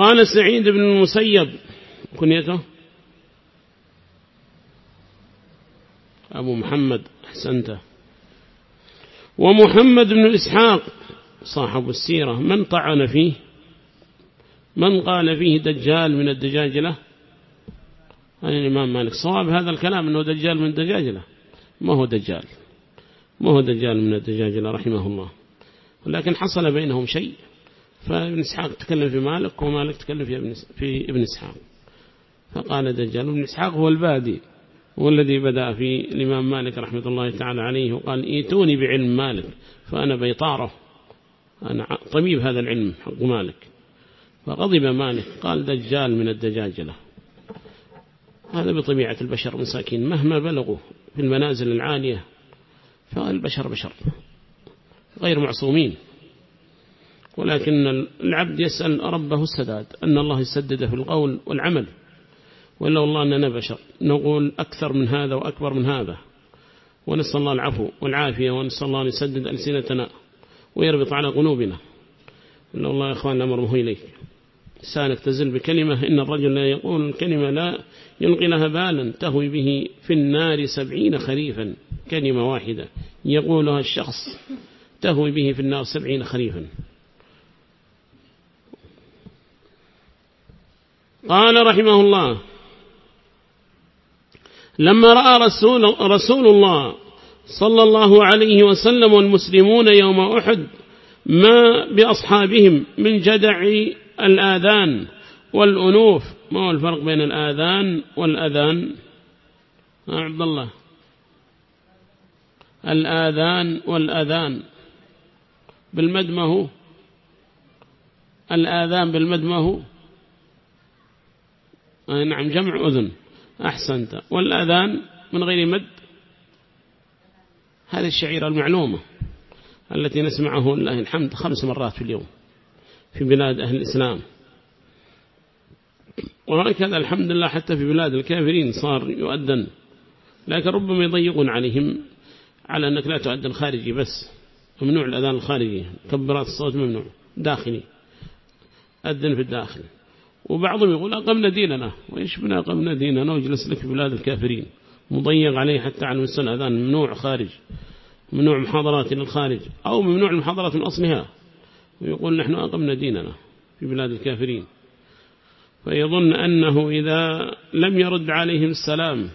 وقال سعيد بن المسيب كنيته؟ أبو محمد أحسنته. ومحمد بن إسحاق صاحب السيرة من طعن فيه؟ من قال فيه دجال من الدجاجلة أنا الإمام مالك. صواب هذا الكلام أنه دجال من الدجاجلة ما هو دجال؟ ما هو دجال من الدجاجلة رحمه الله. ولكن حصل بينهم شيء. فابن إسحاق تكلم في مالك ومالك تكلم في ابن, في ابن إسحاق. فقال دجال ابن إسحاق هو البادي هو الذي بدأ في الإمام مالك رحمة الله تعالى عليه وقال إيتوني بعلم مالك فأنا بيطاره أنا طبيب هذا العلم حق مالك. فغضب مالك قال دجال من الدجاجلة. هذا بطبيعة البشر مساكين مهما بلغوا في المنازل العالية فالبشر بشر غير معصومين. ولكن العبد يسأل ربه السداد أن الله يسدد في القول والعمل. وإلا والله أننا بشر. نقول أكثر من هذا وأكبر من هذا. ونسأل الله العفو والعافية ونسأل الله أن يسدد ألسنتنا ويربط على قلوبنا. إلا الله يا أخوان الأمر مهي إليك. لسانك تزل بكلمة إن الرجل لا يقول الكلمة لا يلقي لها بالا تهوي به في النار سبعين خريفا. كلمة واحدة يقولها الشخص تهوي به في النار سبعين خريفا. قال رحمه الله لما رأى رسول, رسول الله صلى الله عليه وسلم والمسلمون يوم أحد ما بأصحابهم من جدع الآذان والأنوف ما هو الفرق بين الآذان والأذان؟ عبد الله. الآذان والأذان. بالمدمه الآذان بالمدمه نعم جمع أذن. أحسنت. والأذان من غير مد. هذه الشعيرة المعلومة التي نسمعه الله الحمد خمس مرات في اليوم في بلاد أهل الإسلام. وهكذا الحمد لله حتى في بلاد الكافرين صار يؤذن. لكن ربما يضيقون عليهم على أنك لا تؤذن خارجي بس. ممنوع الأذان الخارجي. كبرات الصوت ممنوع. داخلي. أذن في الداخل. وبعضهم يقول أقمنا ديننا وإيش بنا أقمنا ديننا وجلس لك في بلاد الكافرين؟ مضيق عليه حتى على مستوى الأذان ممنوع خارج ممنوع محاضرات إلى الخارج أو ممنوع المحاضرات من أصلها. ويقول نحن أقمنا ديننا في بلاد الكافرين. فيظن أنه إذا لم يرد عليهم السلام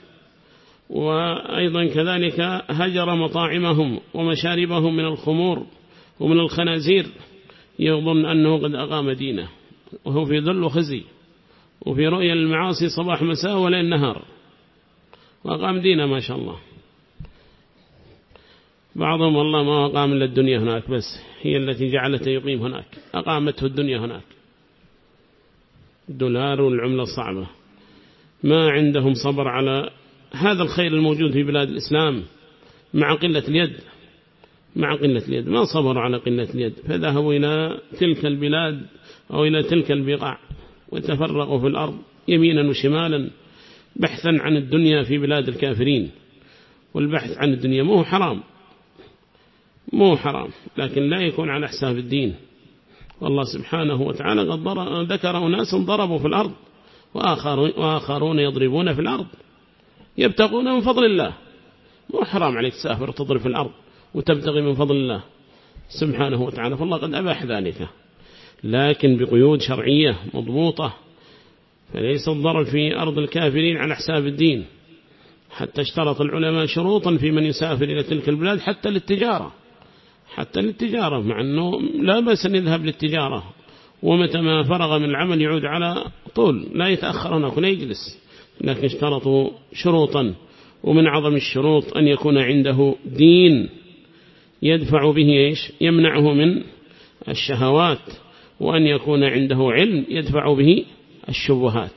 وأيضا كذلك هجر مطاعمهم ومشاربهم من الخمور ومن الخنازير يظن أنه قد أقام دينه. وهو في ذل وخزي وفي رؤية المعاصي صباح مساء وليل نهار. وأقام دينه ما شاء الله. بعضهم والله ما أقام إلا الدنيا هناك بس هي التي جعلته يقيم هناك. أقامته الدنيا هناك. الدولار والعملة الصعبة. ما عندهم صبر على هذا الخير الموجود في بلاد الإسلام مع قلة اليد. مع قلة اليد ما صبروا على قلة اليد فذهبوا إلى تلك البلاد أو إلى تلك البقاع وتفرقوا في الأرض يمينا وشمالا بحثا عن الدنيا في بلاد الكافرين. والبحث عن الدنيا مو حرام مو حرام لكن لا يكون على حساب الدين. والله سبحانه وتعالى قد ذكر أناس ضربوا في الأرض وآخرون يضربون في الأرض يبتغون من فضل الله. مو حرام عليك تسافر وتضرب في الأرض. وتبتغي من فضل الله سبحانه وتعالى فالله قد أباح ذلك. لكن بقيود شرعية مضبوطة فليس الضرب في أرض الكافرين على حساب الدين. حتى اشترط العلماء شروطا في من يسافر إلى تلك البلاد حتى للتجارة. حتى للتجارة مع أنه لا بأس أن يذهب للتجارة. ومتى ما فرغ من العمل يعود على طول لا يتأخر هناك ولا يجلس. لكن اشترطوا شروطا ومن عظم الشروط أن يكون عنده دين. يدفع به إيش؟ يمنعه من الشهوات وأن يكون عنده علم يدفع به الشبهات.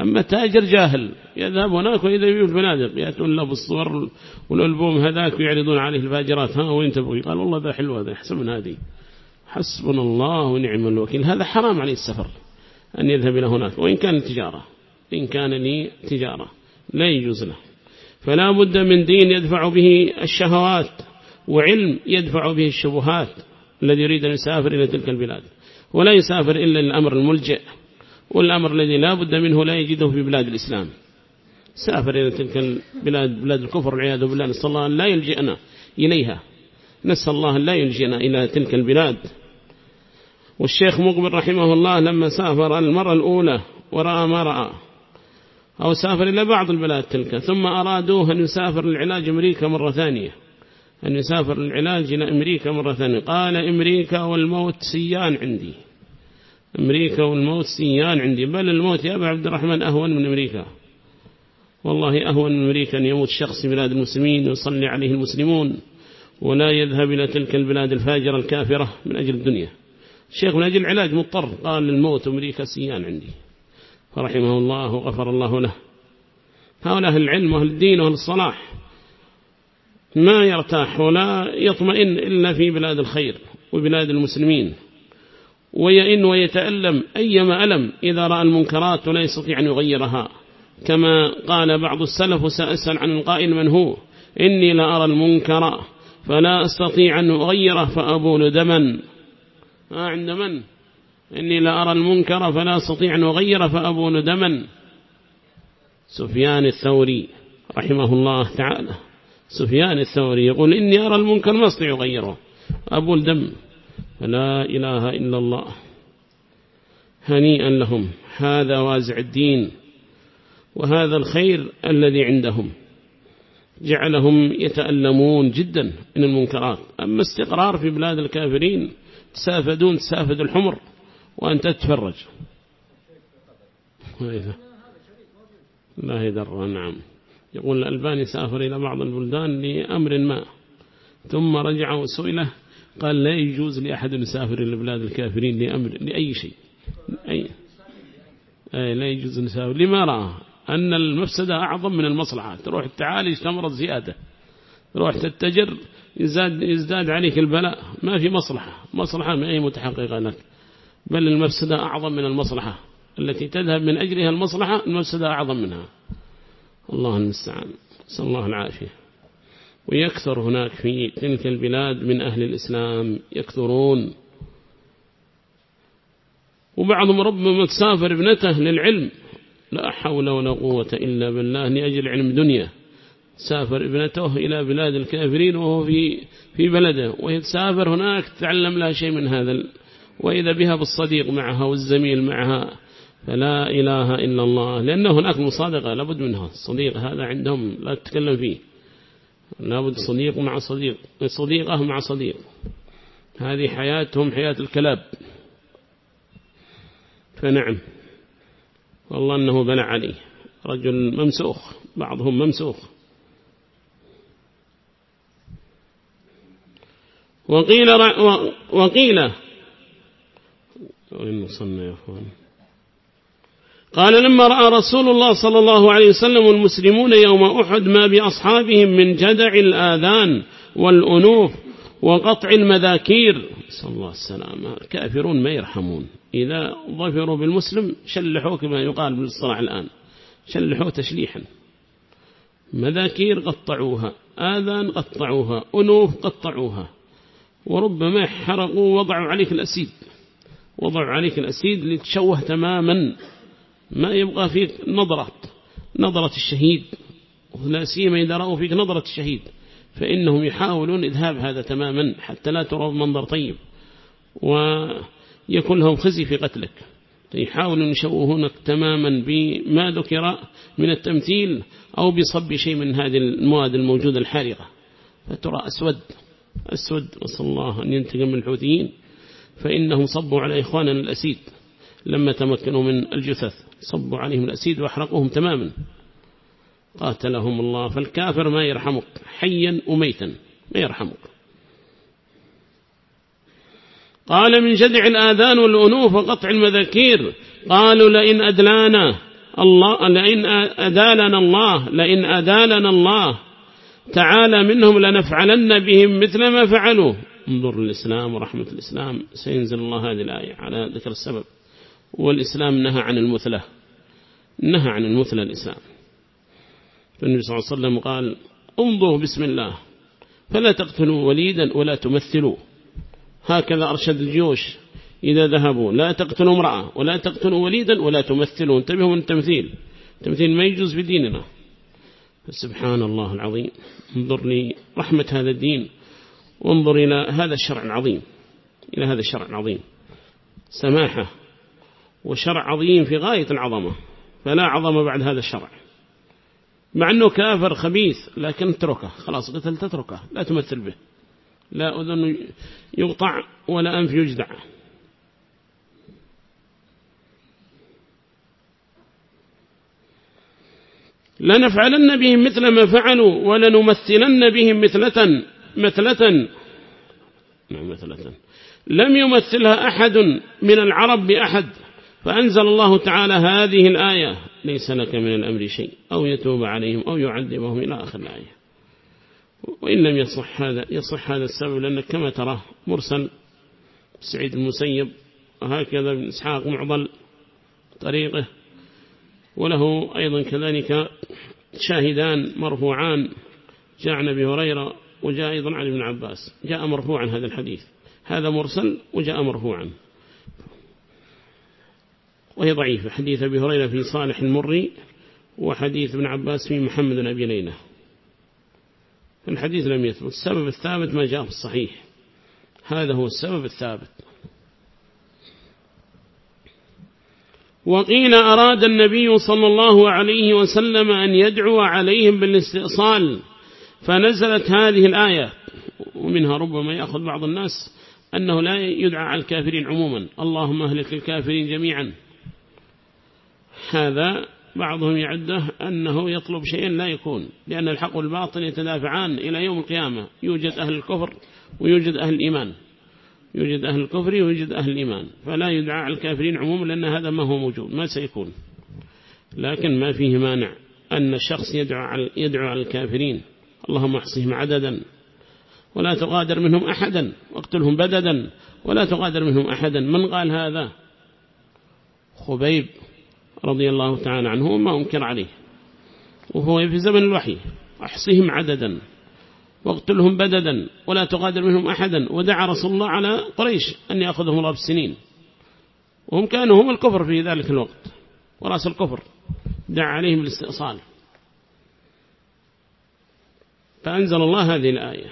أما تاجر جاهل يذهب هناك وإذا يبيع البنادق يأتون له بالصور والألبوم هذاك ويعرضون عليه الفاجرات ها وين تبغي؟ قال والله ذا حلو هذا يحسب من هذه. حسبنا الله ونعم الوكيل. هذا حرام عليه السفر أن يذهب إلى هناك وإن كان تجارة إن كان لي تجارة لا يجوز له. فلا بد من دين يدفع به الشهوات. وعلم يدفع به الشبهات الذي يريد أن يسافر إلى تلك البلاد. ولا يسافر إلا الأمر الملجئ والأمر الذي لا بد منه لا يجده في بلاد الإسلام. سافر إلى تلك البلاد بلاد الكفر والعياذ بالله نسأل الله أن لا يلجئنا إليها. نسأل الله أن لا يلجئنا إلى تلك البلاد. والشيخ مقبل رحمه الله لما سافر المرة الأولى ورأى ما رأى. أو سافر إلى بعض البلاد تلك ثم أرادوه أن يسافر للعلاج أمريكا مرة ثانية. أن يسافر للعلاج إلى أمريكا مرة ثانية. قال أمريكا والموت سيان عندي. أمريكا والموت سيان عندي. بل الموت يا أبا عبد الرحمن أهون من أمريكا. والله أهون من أمريكا أن يموت شخص في بلاد المسلمين ويصلي عليه المسلمون ولا يذهب إلى تلك البلاد الفاجرة الكافرة من أجل الدنيا. الشيخ من أجل العلاج مضطر. قال للموت أمريكا سيان عندي. فرحمه الله وغفر الله له. هؤلاء العلم وأهل الدين وأهل الصلاح. ما يرتاح ولا يطمئن إلا في بلاد الخير وبلاد المسلمين. ويئن ويتألم أيما ألم إذا رأى المنكرات ولا يستطيع أن يغيرها. كما قال بعض السلف وسأسأل عن القائل من هو؟ إني لا أرى المنكر فلا أستطيع أن أغيره فأبول دما. عند من؟ إني لا أرى المنكر فلا أستطيع أن أغيره فأبول دما. سفيان الثوري رحمه الله تعالى. سفيان الثوري يقول إني أرى المنكر ما أستطيع أغيره أبول دم. لا إله إلا الله. هنيئا لهم. هذا وازع الدين. وهذا الخير الذي عندهم. جعلهم يتألمون جدا من المنكرات. أما استقرار في بلاد الكافرين تسافدون تسافد الحمر وأنت تتفرج. لا يدر نعم. يقول الألباني سأفر إلى بعض البلدان لأمر ما. ثم رجع وسئله قال لا يجوز لأحد يسافر إلى بلاد الكافرين لأمر لأي شيء. أي أي لا يجوز أن يسافر. لما رأى أن المفسدة أعظم من المصلحة. تروح تعالج تمرض زيادة. تروح تتجر يزداد, يزداد عليك البلاء. ما في مصلحة. مصلحة ما هي متحققة لك. بل المفسدة أعظم من المصلحة. التي تذهب من أجلها المصلحة المفسدة أعظم منها. الله المستعان. صلى الله العافية. ويكثر هناك في تلك البلاد من أهل الإسلام يكثرون. وبعضهم ربما تسافر ابنته للعلم. لا حول ولا قوة إلا بالله لأجل علم دنيا. سافر ابنته إلى بلاد الكافرين وهو في في بلده. وهي تسافر هناك تتعلم لها شيء من هذا وإذا بها بالصديق معها والزميل معها فلا إله إلا الله. لأنه هناك مصادقة لابد منها. الصديق هذا عندهم لا تتكلم فيه. لابد صديق مع صديق صديقة مع صديق. هذه حياتهم حياة الكلاب. فنعم. والله أنه بلع عليه رجل ممسوخ بعضهم ممسوخ. وقيل وقيل وإن صلنا يا أخوان؟ قال لما رأى رسول الله صلى الله عليه وسلم المسلمون يوم أحد ما بأصحابهم من جدع الآذان والأنوف وقطع المذاكير. صلى الله السلام كافرون ما يرحمون. إذا ظفروا بالمسلم شلحوا كما يقال بالصلاح الآن. شلحوا تشليحا. مذاكير قطعوها آذان قطعوها أنوف قطعوها. وربما حرقوا وضعوا عليك الأسيد. وضعوا عليك الأسيد لتشوه تماما. ما يبقى فيك نظرة نظرة الشهيد. لا سيما إذا رأوا فيك نظرة الشهيد. فإنهم يحاولون إذهاب هذا تماما حتى لا ترى منظر طيب. ويكون لهم خزي في قتلك. يحاولون يشوهونك تماما بما ذكر من التمثيل أو بصب شيء من هذه المواد الموجودة الحارقة. فترى أسود أسود وصلى الله أن ينتقم من الحوثيين. فإنهم صبوا على إخواننا الأسيد لما تمكنوا من الجثث. صبوا عليهم الأسيد وأحرقوهم تماما. قاتلهم الله فالكافر ما يرحمك حيا وميتا ما يرحمك. قال من جدع الآذان والأنوف وقطع المذاكير قالوا لئن أدلانا الله لئن أدالنا الله لئن أدالنا الله. تعالى منهم لنفعلن بهم مثل ما فعلوا. انظر الإسلام ورحمة الإسلام سينزل الله هذه الآية على ذكر السبب. والإسلام نهى عن المثلة. نهى عن المثلة الإسلام. فالنبي صلى الله عليه وسلم قال انظروا بسم الله فلا تقتلوا وليدا ولا تمثلوا. هكذا أرشد الجيوش إذا ذهبوا لا تقتلوا امرأة ولا تقتلوا وليدا ولا تمثلوا. انتبهوا من التمثيل. التمثيل ما يجوز في ديننا سبحان الله العظيم. انظر لي رحمة هذا الدين وانظر إلى هذا الشرع العظيم إلى هذا الشرع العظيم. سماحة وشرع عظيم في غاية العظمة. فلا عظمة بعد هذا الشرع. مع أنه كافر خبيث لكن اتركه. خلاص قتل تتركه. لا تمثل به. لا أذن يقطع ولا أنف يجدع. لنفعلن بهم مثل ما فعلوا ولنمثلن بهم مثلة مثلة. نعم مثلة. لم يمثلها أحد من العرب بأحد. فأنزل الله تعالى هذه الآية ليس لك من الأمر شيء أو يتوب عليهم أو يعذبهم إلى آخر الآية. وإن لم يصح هذا يصح هذا السبب لأنك كما تراه مرسل سعيد المسيب وهكذا ابن إسحاق معضل طريقه وله أيضا كذلك شاهدان مرفوعان. جاء عن أبي هريرة وجاء أيضا عن ابن عباس جاء مرفوعا هذا الحديث. هذا مرسل وجاء مرفوعا. وهي ضعيفة. حديث أبي هريرة في صالح المري وحديث ابن عباس في محمد بن أبي ليلى. الحديث لم يثبت. السبب الثابت ما جاء في الصحيح. هذا هو السبب الثابت. وقيل أراد النبي صلى الله عليه وسلم أن يدعو عليهم بالاستئصال فنزلت هذه الآية. ومنها ربما يأخذ بعض الناس أنه لا يدعى على الكافرين عموما. اللهم أهلك الكافرين جميعا. هذا بعضهم يعده أنه يطلب شيئا لا يكون لأن الحق والباطل يتدافعان إلى يوم القيامة. يوجد أهل الكفر ويوجد أهل الإيمان. يوجد أهل الكفر ويوجد أهل الإيمان. فلا يدعى على الكافرين عموما لأن هذا ما هو موجود ما سيكون. لكن ما فيه مانع أن الشخص يدعو على, يدعو على الكافرين. اللهم أحصهم عددا. ولا تغادر منهم أحدا. واقتلهم بددا. ولا تغادر منهم أحدا. من قال هذا؟ خبيب. رضي الله تعالى عنه وما أنكر عليه. وهو في زمن الوحي. أحصهم عددا. واقتلهم بددا. ولا تغادر منهم أحدا. ودعا رسول الله على قريش أن يأخذهم الله بالسنين. وهم كانوا هم الكفر في ذلك الوقت. ورأس الكفر. دعا عليهم الاستئصال. فأنزل الله هذه الآية.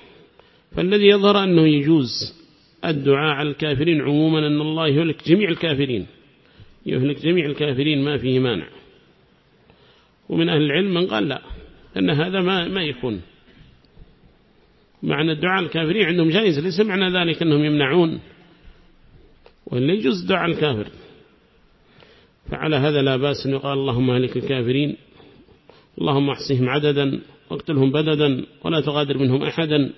فالذي يظهر أنه يجوز الدعاء على الكافرين عموما أن الله يهلك جميع الكافرين. يهلك جميع الكافرين ما فيه مانع. ومن أهل العلم من قال لا أن هذا ما ما يكون. معنى الدعاء الكافرين عندهم جائز ليس معنى ذلك أنهم يمنعون. وإلا يجوز دعاء الكافر. فعلى هذا لا بأس أن يقال اللهم أهلك الكافرين اللهم أحصهم عددا واقتلهم بددا ولا تغادر منهم أحدا.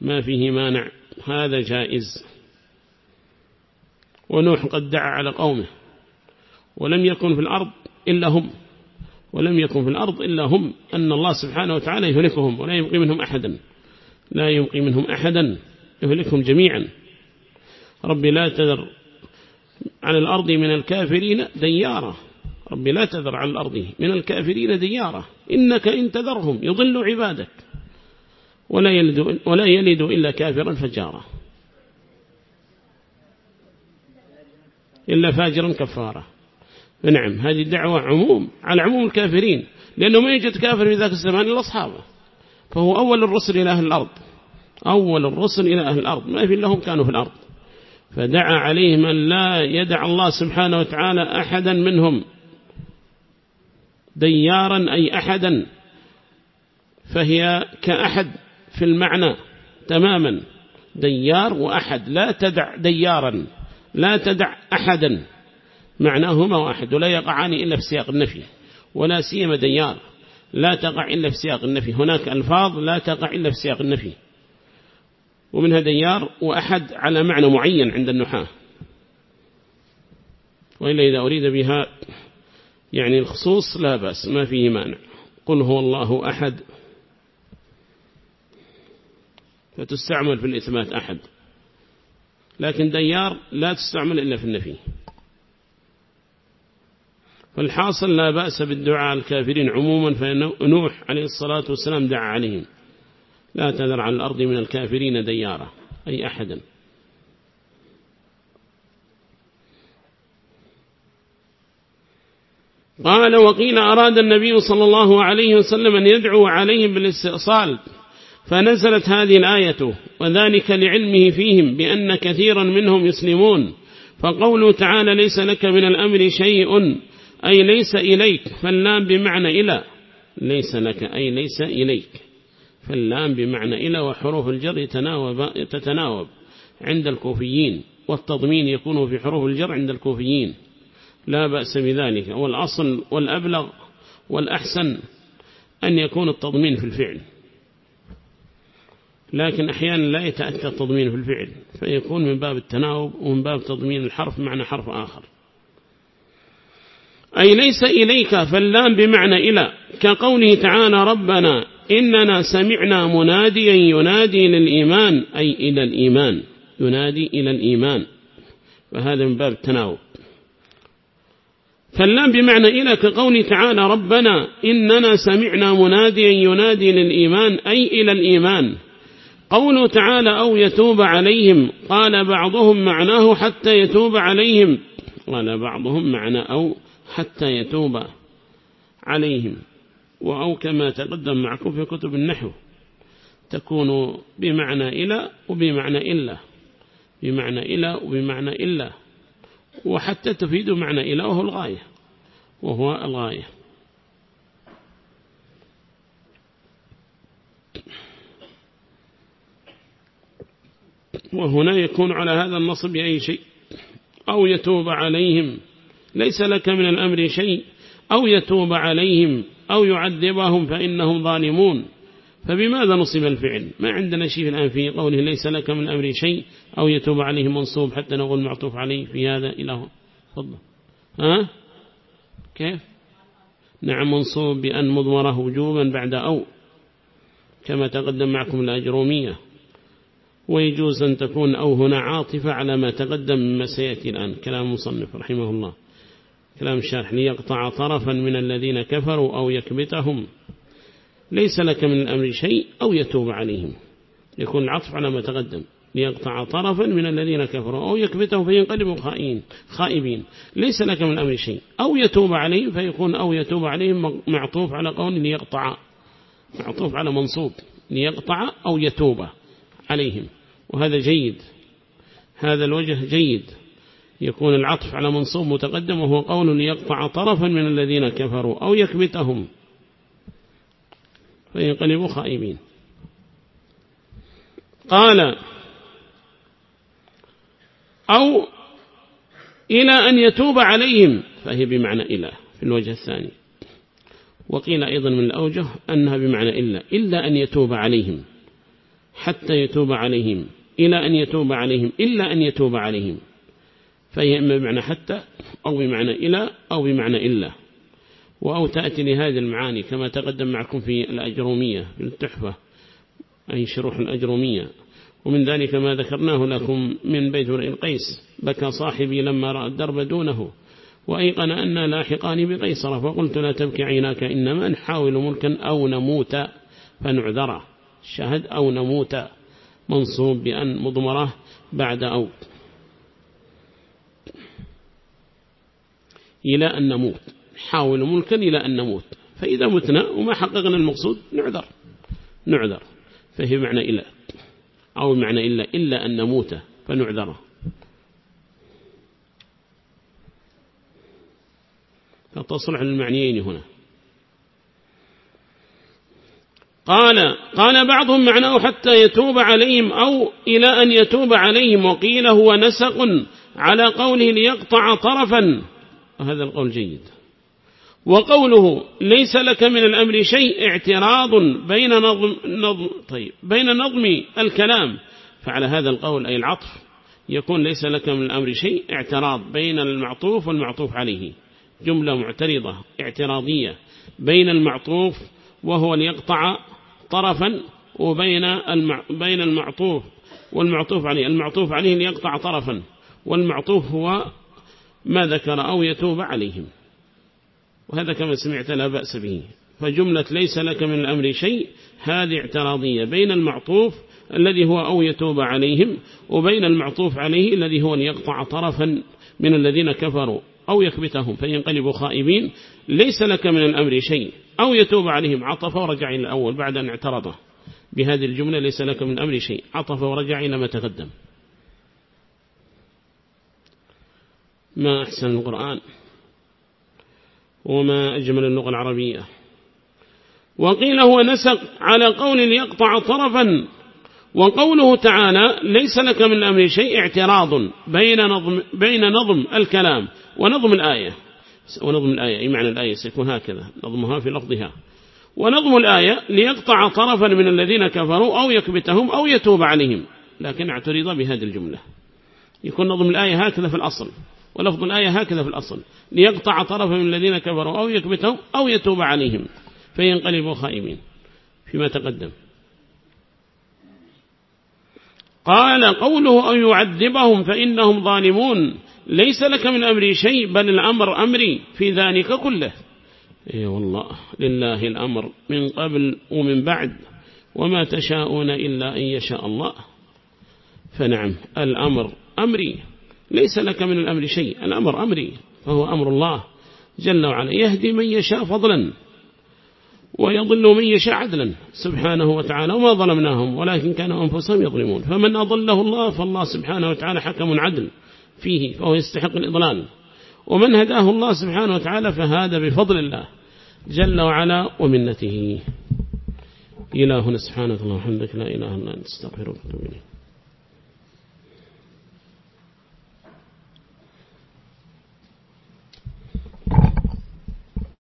ما فيه مانع هذا جائز. ونوح قد دعا على قومه. ولم يكن في الأرض إلا هم. ولم يكن في الأرض إلا هم. أن الله سبحانه وتعالى يهلكهم ولا يبقي منهم أحدا. لا يبقي منهم أحدا. يهلكهم جميعا. ربي لا تذر على الأرض من الكافرين ديارة. ربي لا تذر على الأرض من الكافرين ديارة. إنك إن تذرهم يضل عبادك. ولا يلد, ولا يلد إلا كافرا فجارا. إلا فاجرا كفارا. نعم هذه الدعوة عموم على عموم الكافرين لأنه ما يوجد كافر في ذاك الزمان إلا أصحابه فهو أول الرسل إلى أهل الأرض أول الرسل إلى أهل الأرض ما في لهم كانوا في الأرض فدعا عليهم أن لا يدع الله سبحانه وتعالى أحدا منهم ديارا أي أحدا فهي كأحد في المعنى تماما ديار وأحد لا تدع ديارا لا تدع أحدا. معناهما واحد ولا يقعان إلا في سياق النفي ولا سيما ديار لا تقع إلا في سياق النفي هناك ألفاظ لا تقع إلا في سياق النفي ومنها ديار وأحد على معنى معين عند النحاة. وإلا إذا أريد بها يعني الخصوص لا بأس ما فيه مانع. قل هو الله أحد. فتستعمل في الإثبات أحد. لكن ديار لا تستعمل إلا في النفي. فالحاصل لا بأس بالدعاء الكافرين عموما فنوح عليه الصلاة والسلام دعا عليهم. لا تذر على الأرض من الكافرين ديارة أي أحدا. قال وقيل أراد النبي صلى الله عليه وسلم أن يدعو عليهم بالاستئصال فنزلت هذه الآية وذلك لعلمه فيهم بأن كثيرا منهم يسلمون. فقوله تعالى ليس لك من الأمر شيء أي ليس إليك. فاللام بمعنى إلى. ليس لك. أي ليس إليك. فاللام بمعنى إلى وحروف الجر تتناوب عند الكوفيين والتضمين يكون في حروف الجر عند الكوفيين. لا بأس بذلك. والأصل والأبلغ والأحسن أن يكون التضمين في الفعل. لكن أحيانا لا يتأتى التضمين في الفعل فيكون من باب التناوب ومن باب تضمين الحرف معنى حرف آخر. أي ليس إليك فاللام بمعنى إلى كقوله تعالى ربنا إننا سمعنا مناديا ينادي للإيمان أي إلى الإيمان ينادي إلى الإيمان. فهذا من باب التناوب. فاللام بمعنى إلى كقوله تعالى ربنا إننا سمعنا مناديا ينادي للإيمان أي إلى الإيمان. قوله تعالى أو يتوب عليهم قال بعضهم معناه حتى يتوب عليهم قال بعضهم معنى أو حتى يتوب عليهم. وأو كما تقدم معكم في كتب النحو تكون بمعنى إلى وبمعنى إلا بمعنى إلى وبمعنى إلا. وحتى تفيد معنى إلى وهو الغاية وهو الغاية. وهنا يكون على هذا النصب أي شيء أو يتوب عليهم. ليس لك من الأمر شيء أو يتوب عليهم أو يعذبهم فإنهم ظالمون. فبماذا نصب الفعل؟ ما عندنا شيء الآن في قوله ليس لك من الأمر شيء أو يتوب عليهم منصوب حتى نقول معطوف عليه في هذا إله. فضل ها؟ كيف؟ نعم منصوب بأن مضمره وجوبا بعد أو كما تقدم معكم الأجرومية ويجوز أن تكون أو هنا عاطفة على ما تقدم مما سيأتي الآن. كلام مصنف رحمه الله. كلام الشارح ليقطع طرفا من الذين كفروا أو يكبتهم. ليس لك من الأمر شيء أو يتوب عليهم. يكون العطف على ما تقدم. ليقطع طرفا من الذين كفروا أو يكبتهم فينقلبوا خائين خائبين. ليس لك من الأمر شيء أو يتوب عليهم فيكون أو يتوب عليهم معطوف على قول ليقطع. معطوف على منصوب. ليقطع أو يتوب عليهم. وهذا جيد. هذا الوجه جيد. يكون العطف على منصوب متقدم وهو قول يقطع طرفا من الذين كفروا أو يكبتهم. فينقلبوا خائبين. قال أو إلى أن يتوب عليهم. فهي بمعنى إلى في الوجه الثاني. وقيل أيضا من الأوجه أنها بمعنى إلا إلا أن يتوب عليهم. حتى يتوب عليهم. إلى أن يتوب عليهم. إلا أن يتوب عليهم. فهي إما بمعنى حتى أو بمعنى إلى أو بمعنى إلا. وأو تأتي لهذه المعاني كما تقدم معكم في الأجرومية في التحفة أي شروح الأجرومية. ومن ذلك ما ذكرناه لكم من بيت القيس. بكى صاحبي لما رأى الدرب دونه وأيقن أن لاحقان بقيصر فقلت لا تبكي عيناك إنما نحاول ملكا أو نموت فنعذره. شهد أو نموت منصوب بأن مضمره بعد أو إلى أن نموت. حاول ملكا إلى أن نموت. فإذا متنا وما حققنا المقصود نعذر. نعذر. فهي معنى إلى أو معنى إلا إلا أن نموت فنعذره. فتصلح للمعنيين هنا. قال قال بعضهم معناه حتى يتوب عليهم أو إلى أن يتوب عليهم وقيل هو نسق على قوله ليقطع طرفا. وهذا القول جيد. وقوله ليس لك من الأمر شيء اعتراض بين نظم, نظم طيب بين نظم الكلام. فعلى هذا القول أي العطف يكون ليس لك من الأمر شيء اعتراض بين المعطوف والمعطوف عليه. جملة معترضة اعتراضية بين المعطوف وهو ليقطع طرفا وبين المع... بين المعطوف والمعطوف عليه. المعطوف عليه ليقطع طرفا والمعطوف هو ما ذكر أو يتوب عليهم. وهذا كما سمعت لا بأس به. فجملة ليس لك من الأمر شيء هذه اعتراضية بين المعطوف الذي هو أو يتوب عليهم وبين المعطوف عليه الذي هو ليقطع طرفا من الذين كفروا أو يكبتهم فينقلبوا خائبين. ليس لك من الأمر شيء. أو يتوب عليهم عطف ورجع إلى الأول بعد أن اعترضه. بهذه الجملة ليس لك من الأمر شيء. عطف ورجع إلى ما تقدم. ما أحسن القرآن وما أجمل اللغة العربية. وقيل هو نسق على قول ليقطع طرفا وقوله تعالى ليس لك من الأمر شيء اعتراض بين نظم, بين نظم الكلام ونظم الآية. ونظم الآية أي معنى الآية؟ سيكون هكذا نظمها في لفظها. ونظم الآية ليقطع طرفا من الذين كفروا أو يكبتهم أو يتوب عليهم لكن اعترض بهذه الجملة. يكون نظم الآية هكذا في الأصل. ولفظ الآية هكذا في الأصل. ليقطع طرفا من الذين كفروا أو يكبتهم أو يتوب عليهم فينقلبوا خائمين فيما تقدم. قال قوله أن يعذبهم فإنهم ظالمون ليس لك من أمري شيء بل الأمر أمري في ذلك كله. إي والله لله الأمر من قبل ومن بعد وما تشاءون إلا أن يشاء الله. فنعم الأمر أمري. ليس لك من الأمر شيء. الأمر أمري فهو أمر الله جل وعلا. يهدي من يشاء فضلا ويضل من يشاء عدلا. سبحانه وتعالى وما ظلمناهم ولكن كانوا أنفسهم يظلمون. فمن أضله الله فالله سبحانه وتعالى حكم عدل فيه فهو يستحق الإضلال. ومن هداه الله سبحانه وتعالى فهذا بفضل الله جل وعلا ومنته. إلهنا سبحانه وتعالى وحمدك لا إله إلا أنت استغفرك واتوب إليك.